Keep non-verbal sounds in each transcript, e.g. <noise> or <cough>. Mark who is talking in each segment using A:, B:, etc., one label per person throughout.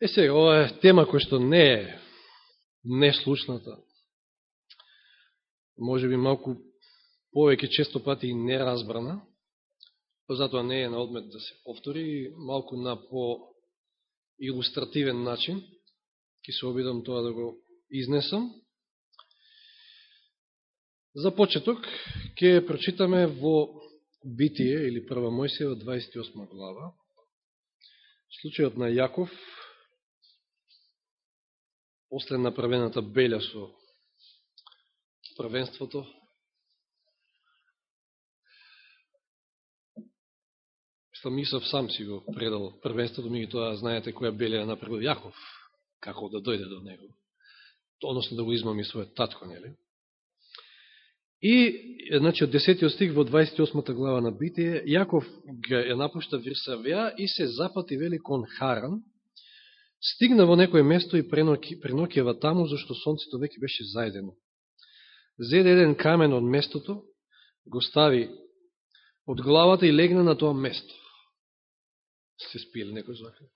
A: Е сега, ова е тема која што не е неслушната. Може би малку повеќе често пати и неразбрана, па затоа не е на одмет да се повтори, малку на по илустративен начин, Ке се обидам тоа да го изнесам. За почеток, ќе прочитаме во Битие, или Прва Мојсева, 28 глава, случајот на Јаков, после направената белја со првенството, Самисов сам си го предал првенството, ми тоа знаете која белја направил Јаков, како да дојде до него. Односно да го измами својот татко, нели? И, значи, од 10 стих во 28 глава на Битие, Јаков ја напушта Вирсавеа и се запати вели кон Харан, стигна во некој место и пренокева таму, зашто сонцето веќе беше заедено. Зеде еден камен од местото, го стави од главата и легна на тоа место се спиели некој захар?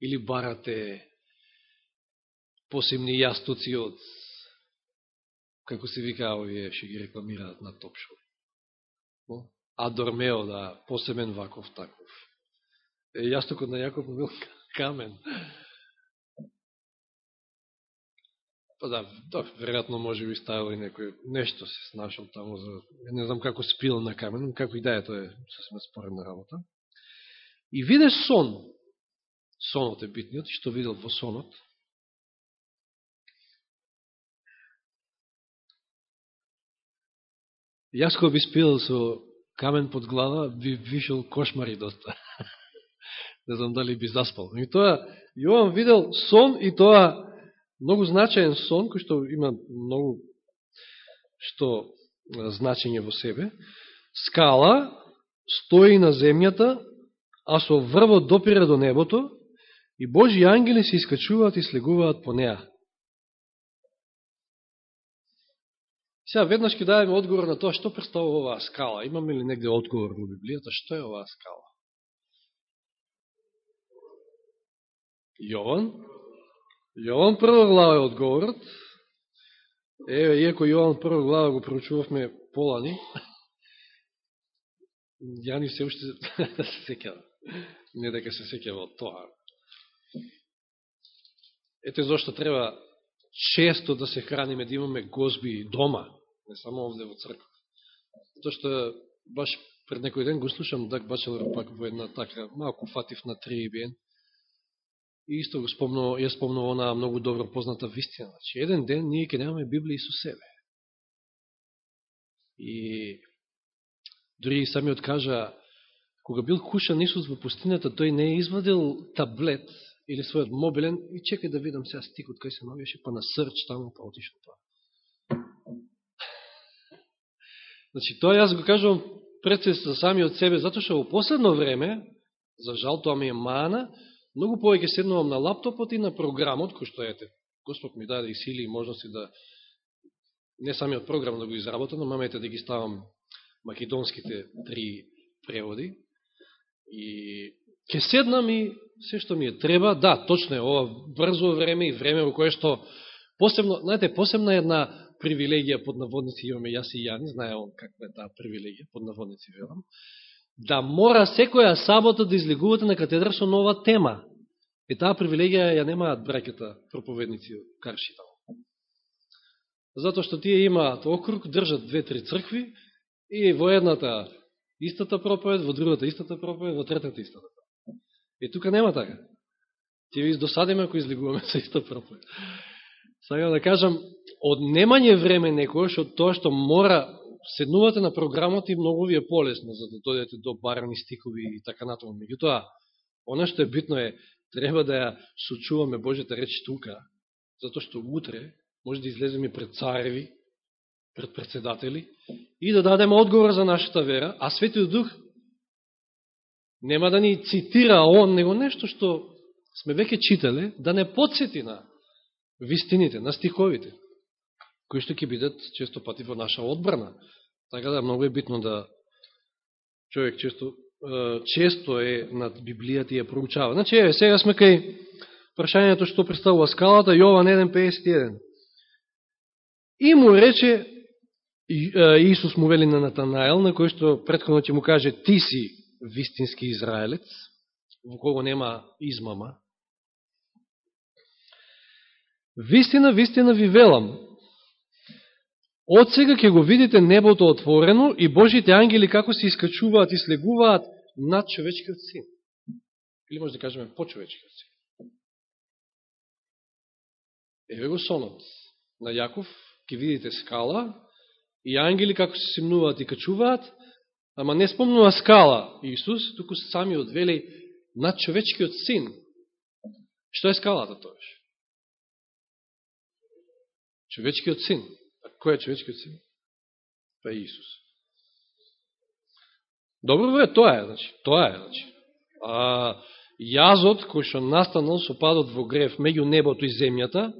A: Или барате посебни јастуци од, како се вика, овие ще ги рекламираат на топшоу. А Дормео, да, посебен ваков таков. Е, јастукот на Јаков бил камен. Па да, да, веројатно може би ставил и некој нешто се снашал таму за не знам како спил на камен, како и да е тоа е сосема споредна работа. И виде сон. Сонот е битниот, што видел во сонот. Јас кога би спил со камен под глава, би вишел кошмари доста. <laughs> Не знам дали би заспал. И тоа, Јован видел сон и тоа многу значаен сон, кој што има многу што значење во себе. Скала стои на земјата а со врвот допира до небото, и Божи ангели се искачуваат и слегуваат по неа. Сега веднаш ќе дадеме одговор на тоа што представува оваа скала. Имаме ли негде одговор во Библијата што е оваа скала? Јован? Јован прва глава е одговорот. Еве, иако Јован прва глава го проучувавме полани, ја ни се уште <laughs> се секава. не дека се секава од тоа. Ете зашто треба често да се храниме, да имаме гозби дома, не само овде во црква. што баш пред некој ден го слушам Дак Бачелор пак во една така малку фатив на Трибиен и исто го спомнува, ја спомнува она многу добро позната вистина. Значи, еден ден ние ќе немаме Библија со себе. И дори и самиот кажа, Кога бил кушан Исус во пустината, тој не е извадил таблет или својот мобилен и чекај да видам сега стикот кај се навиеше, па на срч таму, па отишел тоа. Значи, тоа јас го кажувам пред се за самиот себе, затоа што во последно време, за жал тоа ми е мана, многу повеќе седнувам на лаптопот и на програмот, кој што ете, Господ ми даде и сили и можности да не самиот програм да го изработам, но мамете да ги ставам македонските три преводи, И ќе седнам и се што ми е треба, да, точно е, ова брзо време и време во кое што посебно, знаете, посебна една привилегија под наводници имаме јас и Јани, знае он каква е таа привилегија под наводници велам, да мора секоја сабота да излегувате на катедра со нова тема. И таа привилегија ја немаат браќата проповедници каршитал. Затоа што тие имаат округ, држат две-три цркви и во едната истата проповед, во другата истата проповед, во третата истата. И тука нема така. Ти ви издосадиме ако излегуваме со иста проповед. Сега да кажам, од немање време некојаш, од тоа што мора, седнувате на програмот и многу ви е полесно, за да дојдете до барани стикови и така натаму. Меѓутоа, оно што е битно е, треба да ја сочуваме Божјата реч тука, затоа што утре може да излеземе пред цареви, пред председатели и да дадеме одговор за нашата вера, а Светиот Дух нема да ни цитира он, него нешто што сме веќе читале, да не подсети на вистините, на стиховите, кои што ќе бидат често пати во наша одбрана. Така да многу е битно да човек често често е над Библијата и ја проучава. Значи, еве, сега сме кај прашањето што представува скалата, Јован 1.51. И му рече, Иисус му вели на Натанаел, на кој што предходно ќе му каже, ти си вистински израелец, во кого нема измама. Вистина, вистина ви велам, од сега ќе го видите небото отворено и Божите ангели како се искачуваат и слегуваат над човечкиот син. Или може да кажеме по човечкиот син. Еве го сонот на Јаков, ќе видите скала и ангели како се симнуваат и качуваат, ама не спомнува скала Исус, туку сами одвели над човечкиот син. Што е скалата тоеш? Човечкиот син. А кој е човечкиот син? Па е Исус. Добро е, тоа е, значи, тоа е, значи. А, јазот кој што настанал со падот во греф меѓу небото и земјата,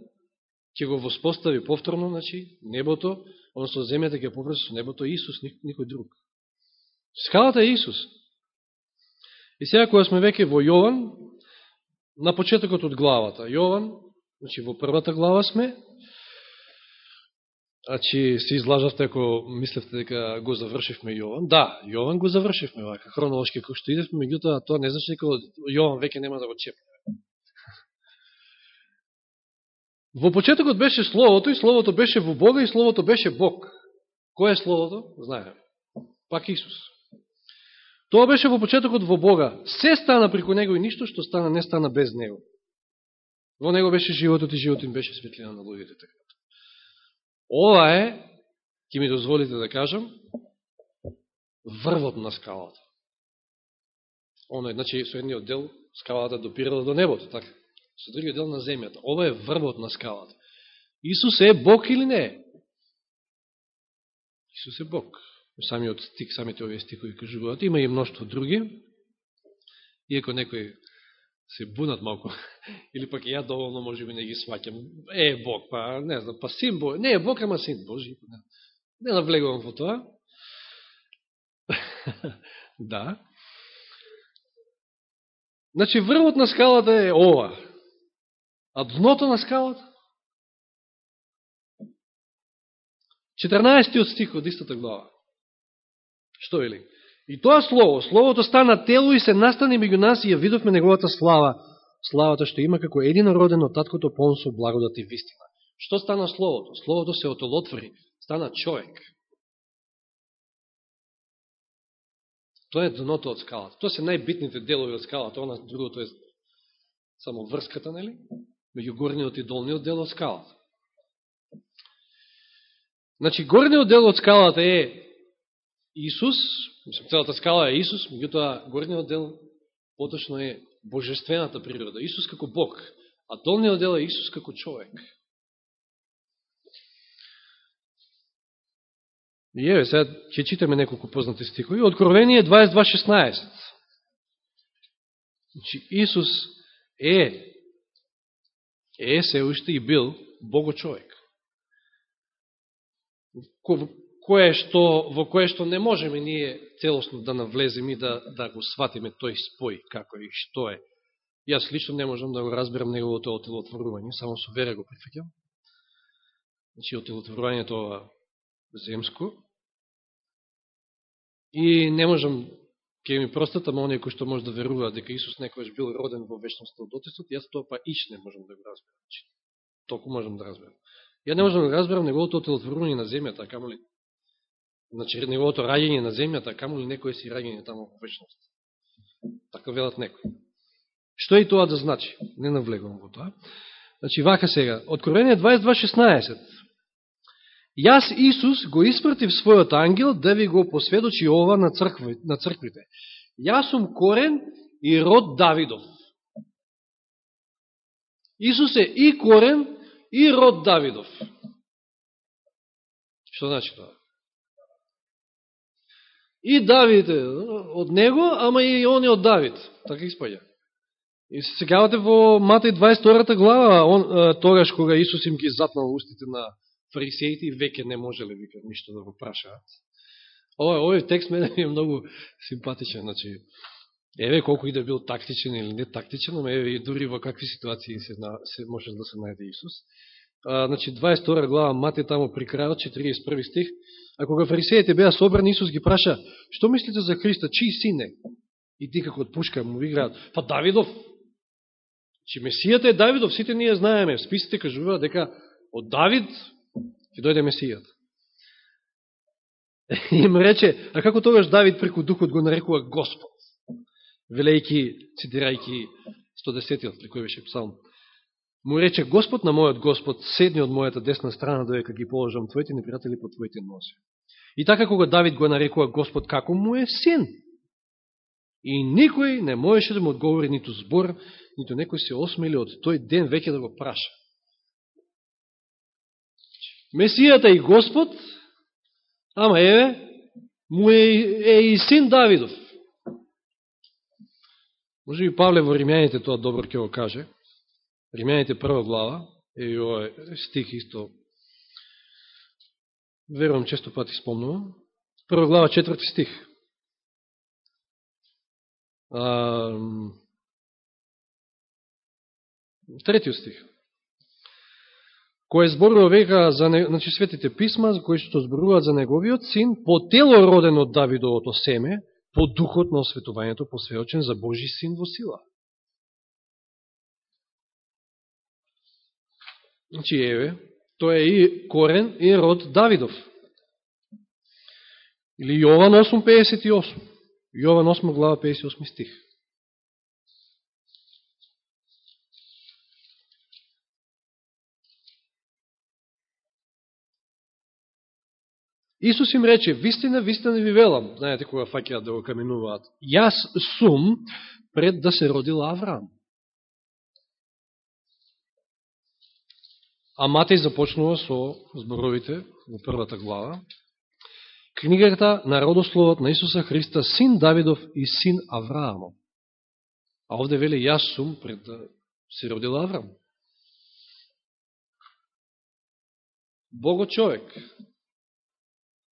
A: ќе го воспостави повторно, значи, небото, односно земјата ќе попреси со небото Исус, никој друг. Скалата е Исус. И сега кога сме веќе во Јован, на почетокот од главата, Јован, значи во првата глава сме, Значи, се излажавте ако мислевте дека го завршивме Јован. Да, Јован го завршивме, вака, хронолошки како што идевме, меѓутоа тоа не значи дека Јован веќе нема да го чепне. Во почетокот беше Словото и Словото беше во Бога и Словото беше Бог. Кој е Словото? Знаеме. Пак Исус. Тоа беше во почетокот во Бога. Се стана преку Него и ништо што стана не стана без Него. Во Него беше животот и животот им беше светлина на луѓето. Така. Ова е, ќе ми дозволите да кажам, врвот на скалата. Оно е, значи, со едниот дел скалата допирала до небото, така. Со другиот дел на земјата. Ова е врвот на скалата. Исус е Бог или не е? Исус е Бог. Самиот стик, самите овие стикови кажуваат. Има и множество други. Иако некој се бунат малко, <laughs> или пак ја доволно може би не ги сваќам. Е, Бог, па не знам, па син Бог, не е Бог, ама син Божи. Па, не, не навлегувам во тоа. <laughs> да. Значи, врвот на скалата е ова. А дното на скалата? 14 стих од истата глава. Што вели? И тоа слово, словото стана тело и се настани меѓу нас и ја видовме неговата слава, славата што има како един роден од таткото пон со благодат и вистина. Што стана словото? Словото се отолотвори, стана човек. Тоа е дното од скалата. Тоа се најбитните делови од скалата, она другото е само врската, нели? Меѓу горниот и долниот дел од скалата. Значи, горниот дел од скалата е Исус, мислам, целата скала е Исус, меѓутоа горниот дел поточно е божествената природа, Исус како Бог, а долниот дел е Исус како човек. И еве, сега ќе читаме неколку познати стихови. Откровение 22.16. Значи, Исус е, е се уште и бил Бого човек кое што, во кое што не можеме ние целосно да навлеземе и да, да го сватиме тој спој, како и што е. Јас лично не можам да го разберам неговото отелотворување, само со вера го прифакјам. Значи, отелотворувањето ова земско. И не можам, ке ми простат, ама оние кои што може да веруваат дека Исус некојаш бил роден во вечността од Отецот, јас тоа па ич не можам да го разберам. Значи, толку можам да разберам. Ја не можам да разберам неговото отелотворување на земјата, камо ли Значи, неговото раѓање на земјата, камо ли некој си раѓање тамо во вечност. Така велат некој. Што е тоа да значи? Не навлегувам во тоа. Значи, вака сега, Откровение 22.16. Јас, Исус, го испратив својот ангел да ви го посведочи ова на, цркви, на црквите. Јас сум корен и род Давидов. Исус е и корен и род Давидов. Што значи тоа? И Давид од него, ама и он е од Давид. Така испаѓа. И се сегавате во Матеј 22 глава, он, тогаш кога Исус им ги затнал устите на фарисеите и веќе не можеле да вика ништо да го прашаат. Овој, овој текст мене е многу симпатичен, значи, еве колку и да бил тактичен или не тактичен, но еве и дури во какви ситуации се, се може да се најде Исус. А, значи, 22 глава Мате тамо при крајот, 41 стих, а кога фарисеите беа собрани, Исус ги праша, што мислите за Христа, чиј син е? И ти како од пушка му играат, па Давидов. Чи Месијата е Давидов, сите ние знаеме, списите кажуваат дека од Давид ќе дојде Месијата. И <laughs> им рече, а како тогаш Давид преку духот го нарекува Господ? Велејки, цитирајки 110-тиот, при кој беше псалм. Му рече, Господ на мојот Господ, седни од мојата десна страна, доека ги положам твоите непријатели по твоите носи. И така кога Давид го нарекува Господ како му е син. И никој не можеше да му одговори ниту збор, ниту некој се осмели од тој ден веќе да го праша. Месијата и Господ Ама еве, му е, е и син Давидов. Може би Павле во Римјаните тоа добро ќе го каже. Римјаните прва глава, е и овој стих исто, верувам често пати спомнувам. Прва глава, четврти стих. А, третиот стих кој зборува века за не, значи, светите писма, за кои што зборуваат за неговиот син, по тело роден од Давидовото семе, по духот на осветувањето посвеочен за Божи син во сила. Значи, еве, тоа е и корен и род Давидов. Или Јован 8.58. Јован 8 глава 58 стих. Исус им рече, вистина, вистина ви велам, знаете кога факеат да го каменуваат, јас сум пред да се родил Авраам. А Матеј започнува со зборовите во првата глава. Книгата на родословот на Исуса Христа, син Давидов и син Авраамов. А овде вели, јас сум пред се родил Авраам. Бого човек,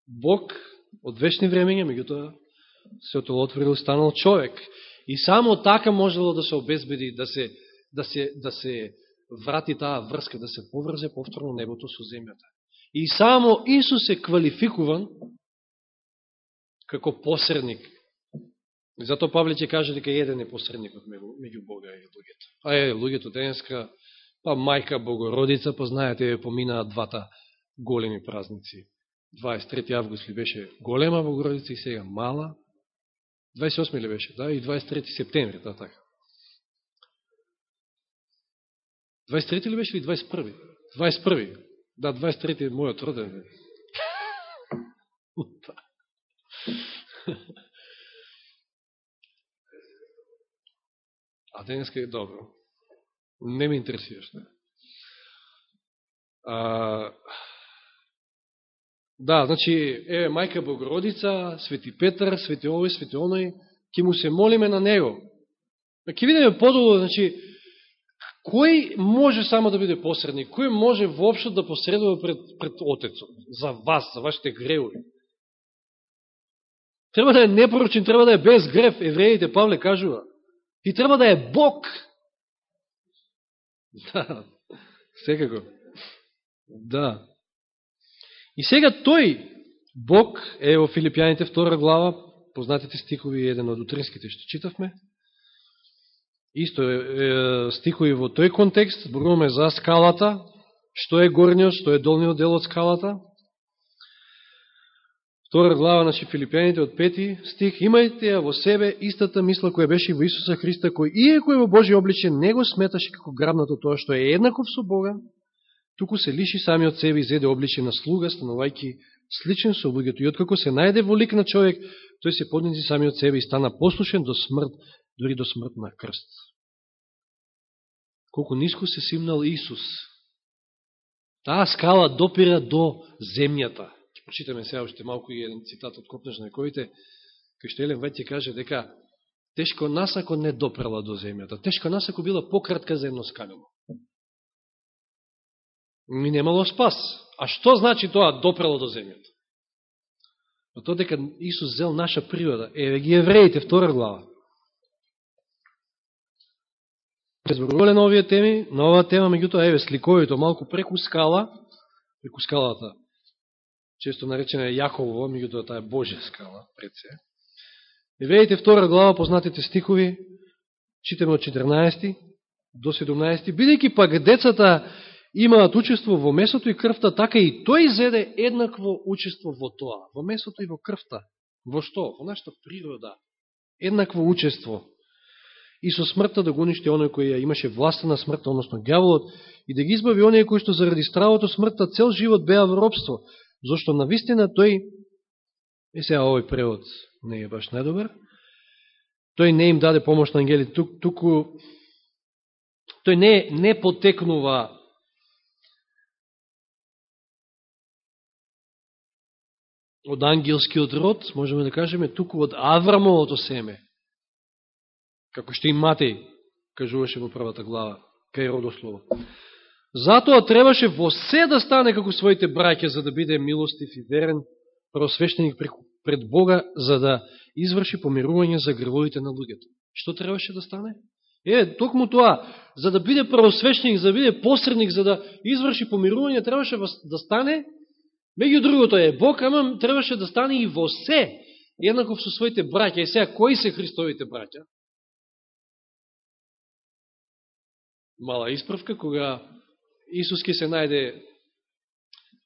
A: Бог од вечни времења, меѓутоа се отворил станал човек. И само така можело да се обезбеди, да се, да се, да се врати таа врска, да се поврзе повторно небото со земјата. И само Исус е квалификуван како посредник. Зато Павле ќе каже дека еден е посредникот меѓу Бога и луѓето. А е, луѓето денеска, па мајка Богородица, па знаете, поминаа двата големи празници 23 август ли беше голема Богородица и сега мала. 28 ли беше, да, и 23 септември, да, така. 23 ли беше или 21? 21. Да, 23 е мојот роден. <laughs> <laughs> А денеска е добро. Не ме интересираш, не? А, Да, значи, е, мајка Богородица, Свети Петар, Свети овој, Свети оној, ќе му се молиме на него. Ке видиме подолу, значи, кој може само да биде посредник? Кој може воопшто да посредува пред, пред Отецот? За вас, за вашите греови? Треба да е непоручен, треба да е без грев, евреите, Павле кажува. И треба да е Бог. <laughs> Да, секако. Да. И сега тој Бог е во Филипјаните втора глава, познатите стикови еден од утринските што читавме. Исто е, е стихови во тој контекст, зборуваме за скалата, што е горниот, што е долниот дел од скалата. Втора глава, значи Филипијаните од пети стих, имајте ја во себе истата мисла која беше во Исуса Христа, кој иеко е во Божи обличе, не го сметаше како грабнато тоа што е еднаков со Бога, туку се лиши сами од себе и зеде обличе на слуга, станувајќи сличен со луѓето. И откако се најде во лик на човек, тој се поднизи сами од себе и стана послушен до смрт, дори до смрт на крст. Колку ниско се симнал Исус. Таа скала допира до земјата. Ќе прочитаме сега уште малку и еден цитат од Копнеж на вековите, кај што Елен Вајт ќе каже дека тешко нас ако не допрала до земјата, тешко нас ако била пократка земно скалено ми немало спас. А што значи тоа допрало до земјата? Но тоа дека Исус зел наша природа. Еве ги евреите, втора глава. Презборувале на овие теми, на оваа тема, меѓутоа, еве, сликовито, малку преку скала, преку скалата, често наречена е Јаково, меѓутоа таа е Божја скала, пред се. Евреите втора глава, познатите стихови, читаме од 14 до 17, бидејќи пак децата имаат учество во месото и крвта, така и тој зеде еднакво учество во тоа, во месото и во крвта. Во што? Во нашата природа. Еднакво учество. И со смртта да го уништи оној кој ја имаше власта на смртта, односно гјаволот, и да ги избави оние кои што заради стравото смртта цел живот беа во робство, зашто на вистина тој, е сега овој превод не е баш недобар, тој не им даде помош на ангели, тук, туку тој не, не потекнува од ангелскиот род, можеме да кажеме, туку од Аврамовото семе. Како што и Матеј кажуваше во првата глава, кај родослово. Затоа требаше во се да стане како своите браќа, за да биде милостив и верен просвещеник пред Бога, за да изврши помирување за гревовите на луѓето. Што требаше да стане? Е, токму тоа, за да биде правосвещеник, за да биде посредник, за да изврши помирување, требаше да стане Меѓу другото е Бог, ама требаше да стане и во се, еднаков со своите браќа. И сега, кои се Христовите браќа? Мала исправка, кога Исус ке се најде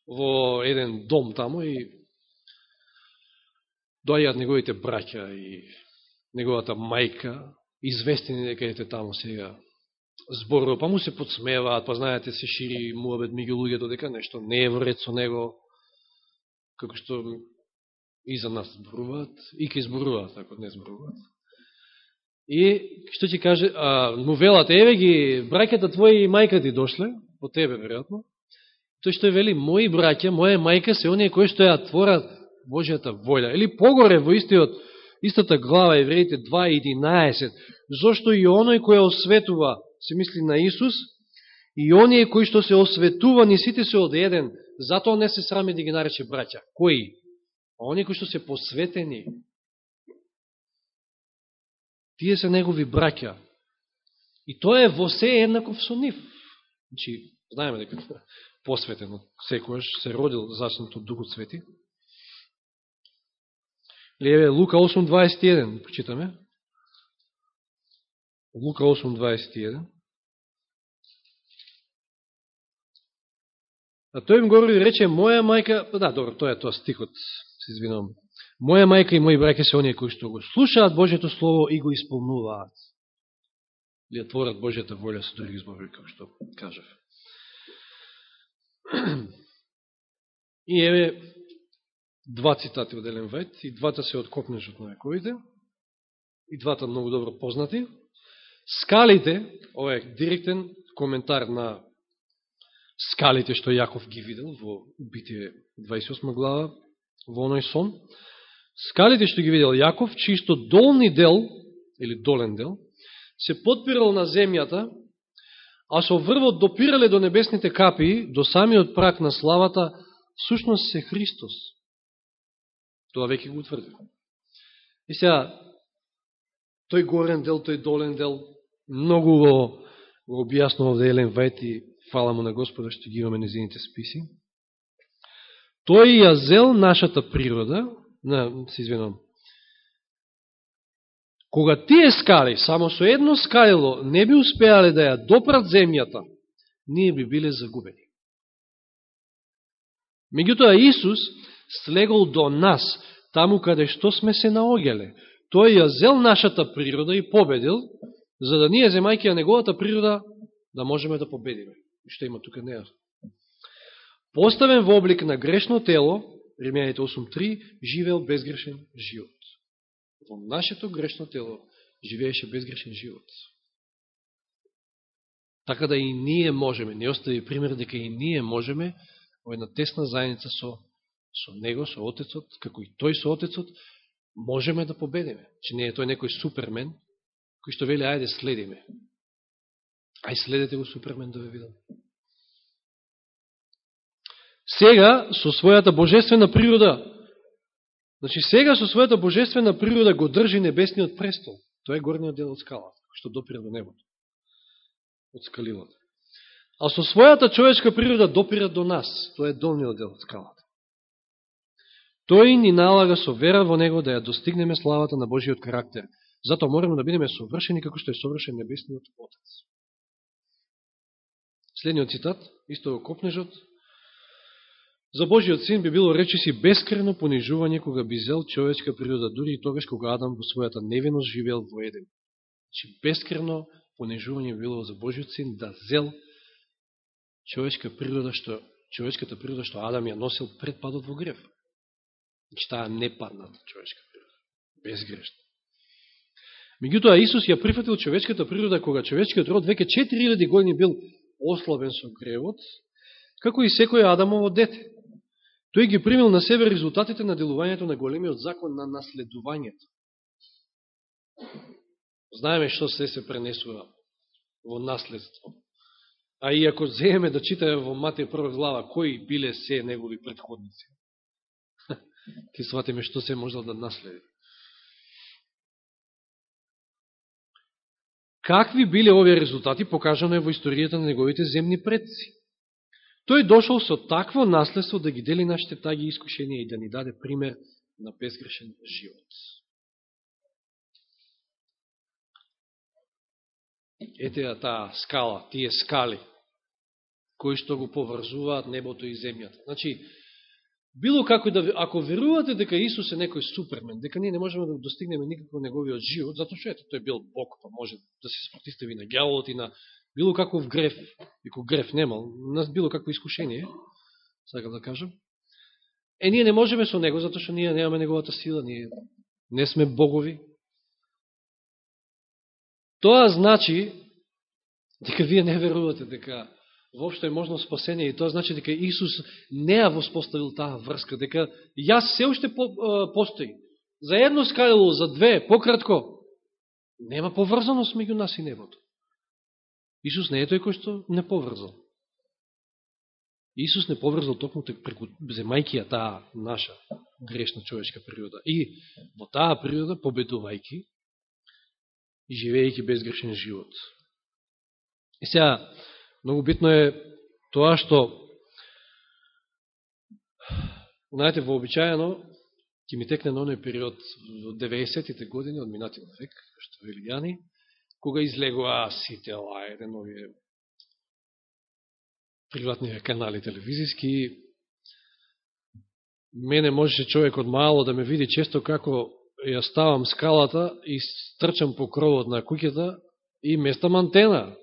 A: во еден дом тамо и доаѓаат неговите браќа и неговата мајка, известени дека ете тамо сега зборува, па му се подсмеваат, па знаете се шири муабет меѓу луѓето дека нешто не е вред со него, како што и за нас зборуваат, и ке зборуваат, ако не зборуваат. И, што ти каже, а, новелата, еве ги, браќата твои и мајка ти дошле, по тебе, веројатно, тој што вели, мои браќа, моја мајка се оние кои што ја творат Божијата волја. Или погоре во истиот, истата глава, Евреите 2.11, зашто и оној кој осветува, се мисли на Исус, и оние кои што се осветувани, сите се од еден, Затоа не се срами да ги нарече браќа. Кои? Оние кои што се посветени. Тие се негови браќа. И тоа е во се еднаков со нив. Значи, знаеме дека <laughs> посветено секојаш се родил зачнат од Духот Свети. Леве Лука 8.21, прочитаме. Лука 8.21. А тој им говори и рече, моја мајка, да, добро, тоа е тоа стихот, се извинувам. Моја мајка и мои браке се оние кои што го слушаат Божето Слово и го исполнуваат. Или творат Божијата волја со други зборови, како што кажав. <clears throat> И еве два цитати од Елен Вајт, и двата се од Копнежот на вековите, и двата многу добро познати. Скалите, ова е директен коментар на скалите што Јаков ги видел во Битие 28 глава, во оној сон. Скалите што ги видел Јаков, чисто долни дел, или долен дел, се подпирал на земјата, а со врвот допирале до небесните капи, до самиот прак на славата, сушност се Христос. Тоа веќе го утврди. И сега, тој горен дел, тој долен дел, многу го, го објаснува Елен Вајт и фала му на Господа што ги имаме незините списи. Тој ја зел нашата природа, на, се извинам, кога тие скали, само со едно скалило, не би успеале да ја допрат земјата, ние би биле загубени. Меѓутоа Исус слегол до нас, таму каде што сме се наогеле. Тој ја зел нашата природа и победил, за да ние, земајќи ја неговата природа, да можеме да победиме што има тука неа. Поставен во облик на грешно тело, Римјаните 8.3, живеел безгрешен живот. Во нашето грешно тело живееше безгрешен живот. Така да и ние можеме, не остави пример дека и ние можеме во една тесна заедница со, со Него, со Отецот, како и Тој со Отецот, можеме да победиме. Че не е тој некој супермен, кој што вели, ајде следиме. Ај следете го Супермен да ве видам. Сега, со својата божествена природа, Значи, сега со својата божествена природа го држи небесниот престол. Тоа е горниот дел од скалата, што допира до небото. Од скалилата. А со својата човечка природа допира до нас. Тоа е долниот дел од скалата. Тој ни налага со вера во Него да ја достигнеме славата на Божиот карактер. Затоа мораме да бидеме совршени како што е совршен Небесниот Отец. Следниот цитат, исто во Копнежот. За Божиот син би било речиси бескрено понижување кога би зел човечка природа, дури и тогаш кога Адам во својата невиност живеел во Еден. Значи, бескрено понижување би било за Божиот син да зел човечка природа, што, човечката природа што Адам ја носил пред падот во греф. Значи, таа непадната човечка природа. Безгрешна. Меѓутоа, Исус ја прифатил човечката природа кога човечкиот род веќе 4000 години бил ослабен со гревот, како и секој Адамово дете. Тој ги примил на себе резултатите на делувањето на големиот закон на наследувањето. Знаеме што се се пренесува во наследство. А и ако земеме да читаме во Матеј прва глава, кои биле се негови предходници, <laughs> ќе сватиме што се можел да наследи. Какви биле овие резултати, покажано е во историјата на неговите земни предци. Тој дошол со такво наследство да ги дели нашите таги искушенија и да ни даде пример на безгрешен живот. Ете ја таа скала, тие скали, кои што го поврзуваат небото и земјата. Значи, било како да, ако верувате дека Исус е некој супермен, дека ние не можеме да достигнеме никакво неговиот живот, затоа што ето тој бил Бог, па може да се спротистави на гјаволот и на било каков греф, ико греф немал, нас било какво искушение, сакам да кажам, е, ние не можеме со него, затоа што ние немаме неговата сила, ние не сме богови. Тоа значи дека вие не верувате дека воопшто е можно спасение и тоа значи дека Исус не ја воспоставил таа врска, дека јас се уште постои. За едно скалило, за две, пократко, нема поврзаност меѓу нас и небото. Исус не е тој кој што не поврзал. Исус не поврзал токму преку земајки ја таа наша грешна човечка природа. И во таа природа, победувајки и живејќи безгрешен живот. И сега, Многу битно е тоа што знаете, вообичајано ќе ми текне на оној период во 90-тите години од минатиот век, што вели Јани, кога излегува сите еден овие приватни канали телевизиски. Мене можеше човек од мало да ме види често како ја ставам скалата и стрчам по кровот на куќата и местам антена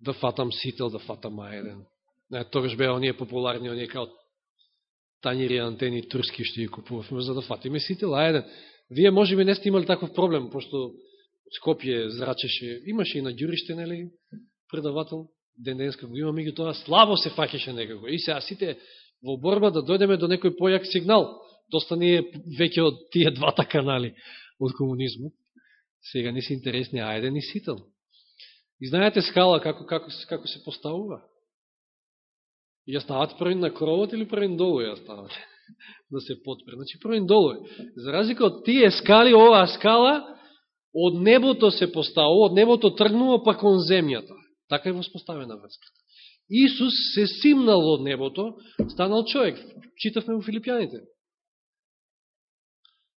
A: да фатам сител, да фатам аеден. Не, тогаш беа оние популарни, оние као танири антени турски што ги купувавме, за да фатиме сител аеден. Вие може би не сте имали таков проблем, пошто Скопје зрачеше, имаше и на Ѓуриште, нели, предавател, ден денска го има, меѓу тоа слабо се факеше некако. И сега сите во борба да дојдеме до некој појак сигнал. Доста ни е веќе од тие двата канали од комунизмот. Сега не се интересни аеден и сител. И знаете скала како, како, како се поставува? Ја стават првин на кровот или првин долу ја стават? <laughs> да се подпре. Значи првин долу е. За разлика од тие скали, оваа скала од небото се поставува, од небото тргнува па кон земјата. Така е воспоставена врската. Исус се симнал од небото, станал човек. Читавме во Филипјаните.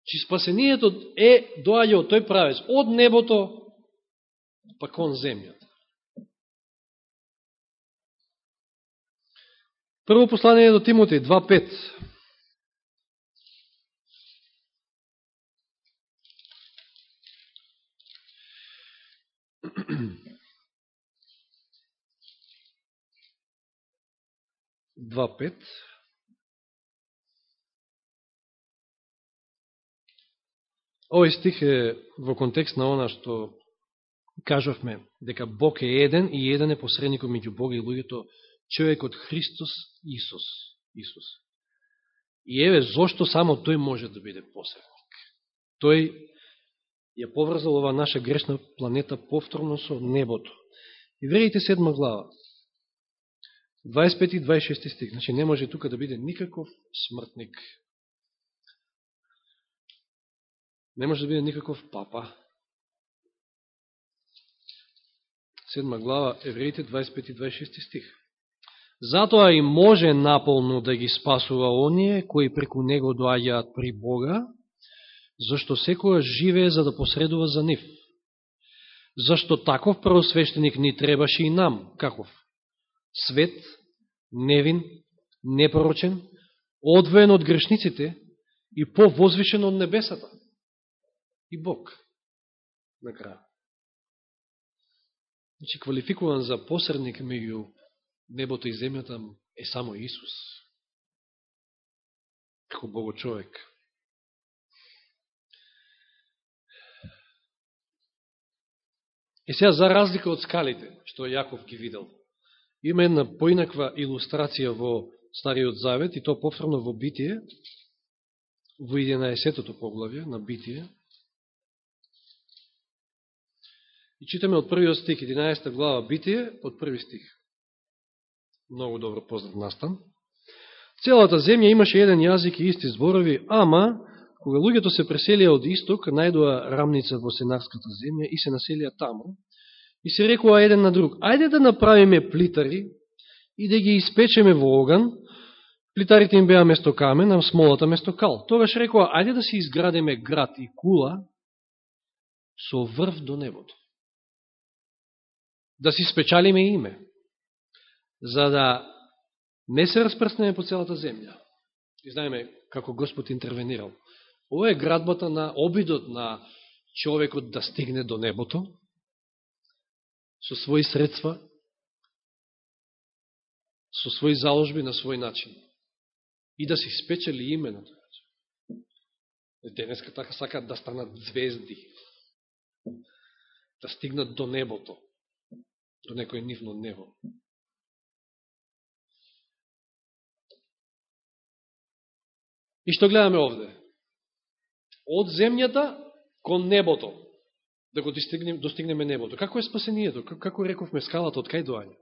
A: Чи спасението е доаѓа од тој правец, од небото па кон земјата. Прво послание до Тимотеј 2.5. Два пет. Овој стих е во контекст на она што кажавме дека Бог е еден и еден е посредникот меѓу Бога и луѓето, човекот Христос Исус. Исус. И еве зошто само тој може да биде посредник. Тој ја поврзал ова наша грешна планета повторно со небото. И верите седма глава. 25 и 26 стих. Значи не може тука да биде никаков смртник. Не може да биде никаков папа. Седма глава, Евреите, 25 и 26 стих. Затоа и може наполно да ги спасува оние кои преку него доаѓаат при Бога, зашто секоја живее за да посредува за нив. Зашто таков првосвещеник ни требаше и нам, каков? Свет, невин, непророчен, одвоен од грешниците и повозвишен од небесата. И Бог. На крај. Значи, квалификуван за посредник меѓу небото и земјата е само Исус. Како Бого човек. И сега, за разлика од скалите, што Јаков ги видел, има една поинаква илустрација во Стариот Завет, и то повторно во Битие, во 11-тото поглавје на Битие. И читаме од првиот стих, 11 глава Битие, од први стих многу добро познат настан. Целата земја имаше еден јазик и исти зборови, ама, кога луѓето се преселија од исток, најдоа рамница во Сенарската земја и се населија таму, и се рекува еден на друг, ајде да направиме плитари и да ги испечеме во оган, плитарите им беа место камен, а смолата место кал. Тогаш рекува, ајде да си изградиме град и кула со врв до небото. Да си спечалиме име за да не се распрснеме по целата земја. И знаеме како Господ интервенирал. Ова е градбата на обидот на човекот да стигне до небото со своји средства, со своји заложби на свој начин и да се спечели име на тој. Денеска така сакат да станат звезди, да стигнат до небото, до некој нивно небо. И што гледаме овде? Од земјата кон небото. Да го достигнем, достигнеме небото. Како е спасението? Како рековме скалата, од кај доаѓа?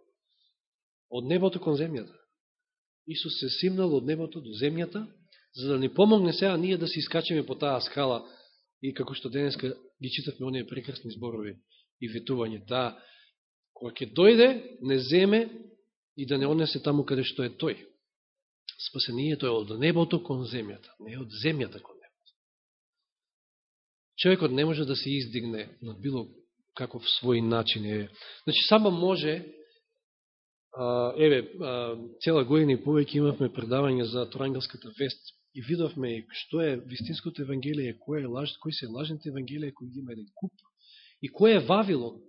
A: Од небото кон земјата. Исус се симнал од небото до земјата, за да ни помогне сега ние да се искачеме по таа скала и како што денеска ги читавме оние прекрасни зборови и ветување. Да, кога ќе дојде, не земе и да не однесе таму каде што е тој спасението е од небото кон земјата, не од земјата кон. Човекот не може да се издигне на било каков свој начин. Е. Значи, само може, а, еве, а, цела година и повеќе имавме предавање за Торангелската вест и видовме што е вистинското евангелие, кој е лаж, кои се лажните евангелие, кои има еден куп, и кој е Вавилон.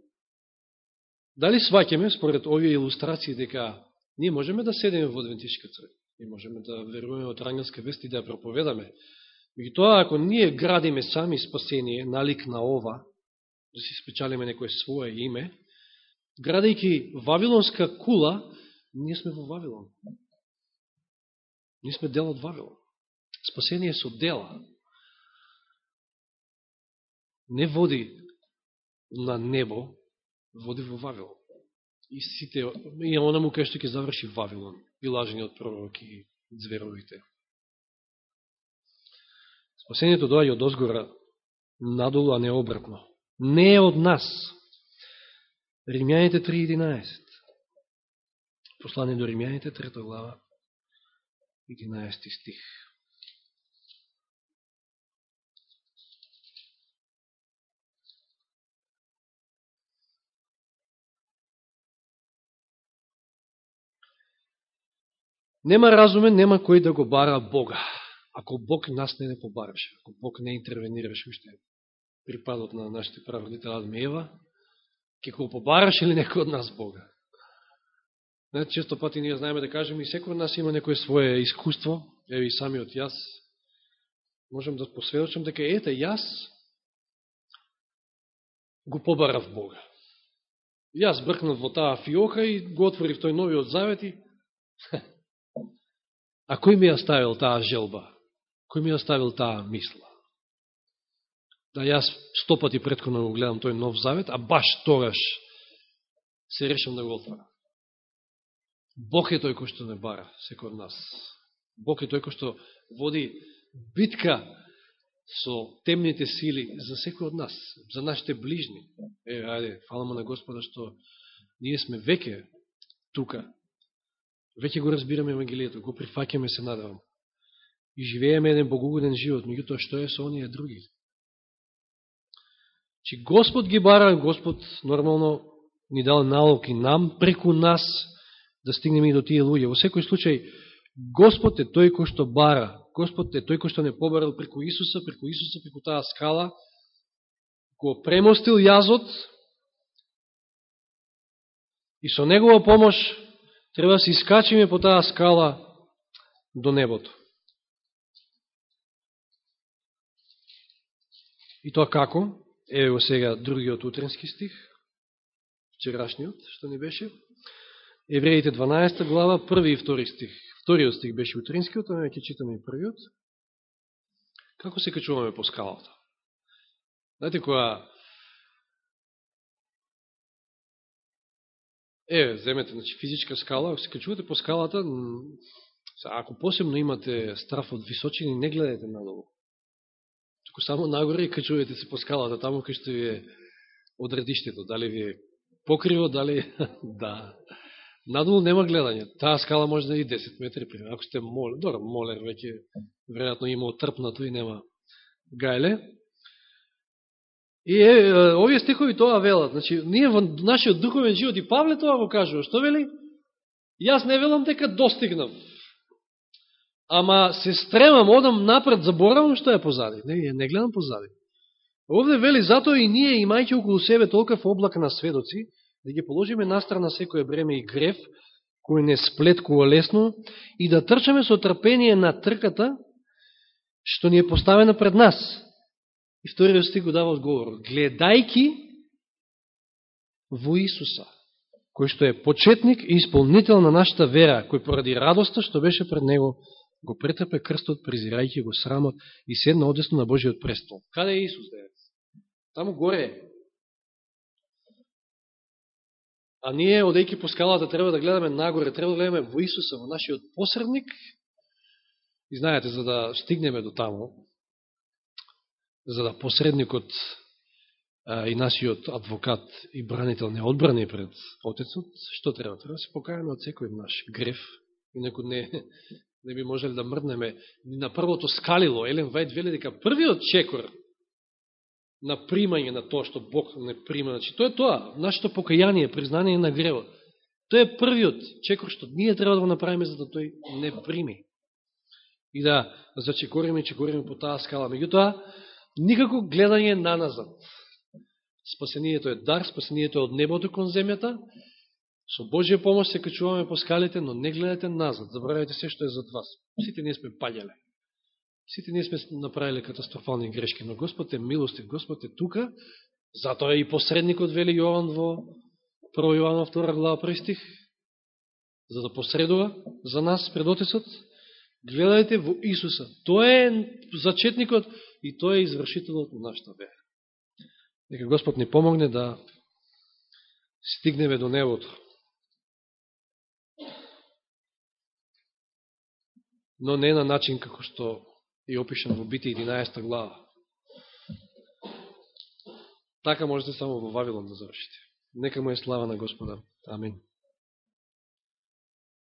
A: Дали сваќаме, според овие илустрации, дека ние можеме да седеме во Адвентишка црква? и можеме да веруваме во Рангелска вест и да ја проповедаме. Меѓутоа, ако ние градиме сами спасение, налик на ова, да си спечалиме некој свое име, градејќи Вавилонска кула, ние сме во Вавилон. Ние сме дел од Вавилон. Спасение со дела не води на небо, води во Вавилон. И сите, и му кај што ќе заврши Вавилон и лажениот пророк и зверовите. Спасението доаѓа од озгора надолу, а не обратно. Не е од нас. Римјаните 3.11. Послание до Римјаните, 3 глава, 11 стих. Нема разумен, нема кој да го бара Бога. Ако Бог нас не не побараше, ако Бог не интервенираше уште припадот на нашите праводите Адам и Ева, ќе го побараше ли некој од нас Бога? Не, често пати ние знаеме да кажеме и секој од нас има некој свое искуство, Еве и самиот јас, можем да посведочам дека ете, јас го побарав Бога. Јас бркнав во таа фиока и го отворив тој новиот завет и <laughs> А кој ми ја ставил таа желба? Кој ми ја ставил таа мисла? Да јас стопати предходно го гледам тој нов завет, а баш тогаш се решам да го отворам. Бог е тој кој што не бара, секој од нас. Бог е тој кој што води битка со темните сили за секој од нас, за нашите ближни. Е, ајде, фаламо на Господа што ние сме веќе тука. Веќе го разбираме Евангелието, го прифакеме се надавам. И живееме еден богугоден живот, меѓутоа што е со оние други? Чи Господ ги бара, Господ нормално ни дал налог и нам, преку нас, да стигнеме и до тие луѓе. Во секој случај, Господ е тој кој што бара. Господ е тој кој што не побарал преку Исуса, преку Исуса, преку таа скала, го премостил јазот и со Негова помош треба да се искачиме по таа скала до небото. И тоа како? Еве го сега другиот утренски стих, вчерашниот, што не беше. Евреите 12 глава, први и втори стих. Вториот стих беше утринскиот, а ќе читаме и првиот. Како се качуваме по скалата? Знаете која... Е, земете, значи, физичка скала, ако се качувате по скалата, ако посебно имате страф од височини, не гледате надолу. Ако само нагоре качувате се по скалата, таму кај што ви е одредиштето, дали ви е покриво, дали... <laughs> да. Надолу нема гледање. Таа скала може да е 10 метри, пример. Ако сте молер, добро, молер веќе веројатно има отрпнато и нема гајле. И е, овие стихови тоа велат. Значи, ние во нашиот духовен живот и Павле тоа го кажува. Што вели? Јас не велам дека достигнав. Ама се стремам, одам напред, заборавам што е позади. Не, не гледам позади. Овде вели, затоа и ние, имајќи околу себе толкав облак на сведоци, да ги положиме настрана секој бреме и греф, кој не сплеткува лесно, и да трчаме со трпение на трката, што ни е поставена пред нас. И вториот стих го дава одговор. Гледајки во Исуса, кој што е почетник и исполнител на нашата вера, кој поради радоста што беше пред Него, го претрпе крстот, презирајќи го срамот и седна одесно на Божиот престол. Каде е Исус, денес? Таму горе е. А ние, одејќи по скалата, треба да гледаме нагоре, треба да гледаме во Исуса, во нашиот посредник. И знаете, за да стигнеме до таму, за да посредникот а, и нашиот адвокат и бранител не одбрани пред Отецот, што треба? Треба да се покаеме од секој наш греф. И не, не би можели да мрднеме ни на првото скалило. Елен Вајд вели дека првиот чекор на примање на тоа што Бог не прима. Значи, тоа е тоа, нашето покаяние, признание на гревот. Тоа е првиот чекор што ние треба да го направиме за да тој не прими. И да зачекориме и чекориме по таа скала. Меѓутоа, никако гледање на назад. Спасението е дар, спасението е од небото кон земјата. Со Божија помош се качуваме по скалите, но не гледате назад. Забравяйте се што е зад вас. Сите ние сме паѓале. Сите ние сме направиле катастрофални грешки, но Господ е милостив, Господ е тука, затоа е и посредникот, вели Јован во 1 Јован 2 глава престих, за да посредува за нас пред Отецот. Гледајте во Исуса. Тој е зачетникот и тој е извршителот на нашата вера. Нека Господ ни помогне да стигнеме до небото. Но не на начин како што и опишан во Бити 11 глава. Така можете да само во Вавилон да завршите. Нека му е слава на Господа. Амин.